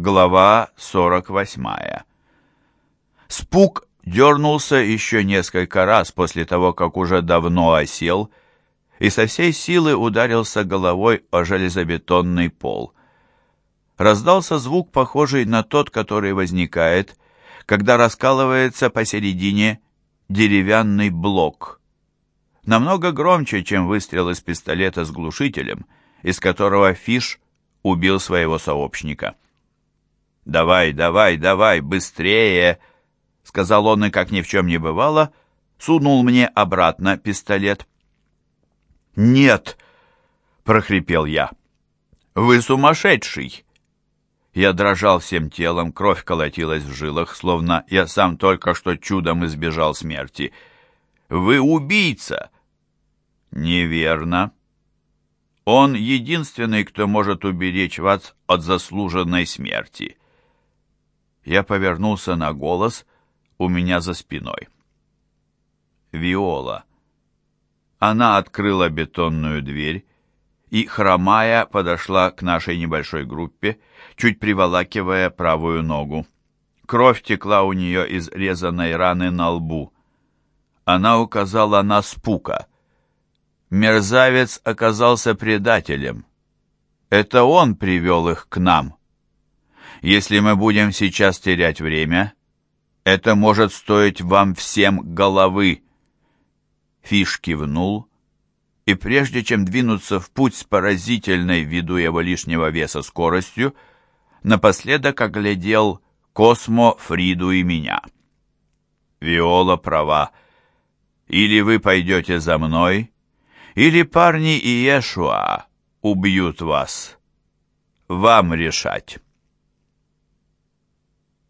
Глава 48 Спук дернулся еще несколько раз после того, как уже давно осел, и со всей силы ударился головой о железобетонный пол. Раздался звук, похожий на тот, который возникает, когда раскалывается посередине деревянный блок. Намного громче, чем выстрел из пистолета с глушителем, из которого Фиш убил своего сообщника. «Давай, давай, давай, быстрее!» Сказал он, и как ни в чем не бывало, сунул мне обратно пистолет. «Нет!» — прохрипел я. «Вы сумасшедший!» Я дрожал всем телом, кровь колотилась в жилах, словно я сам только что чудом избежал смерти. «Вы убийца!» «Неверно!» Он единственный, кто может уберечь вас от заслуженной смерти. Я повернулся на голос у меня за спиной. Виола. Она открыла бетонную дверь и, хромая, подошла к нашей небольшой группе, чуть приволакивая правую ногу. Кровь текла у нее из резаной раны на лбу. Она указала на спука — Мерзавец оказался предателем. Это он привел их к нам. Если мы будем сейчас терять время, это может стоить вам всем головы. Фиш кивнул, и прежде чем двинуться в путь с поразительной, ввиду его лишнего веса, скоростью, напоследок оглядел Космо, Фриду и меня. Виола права. Или вы пойдете за мной, или парни Иешуа убьют вас. Вам решать.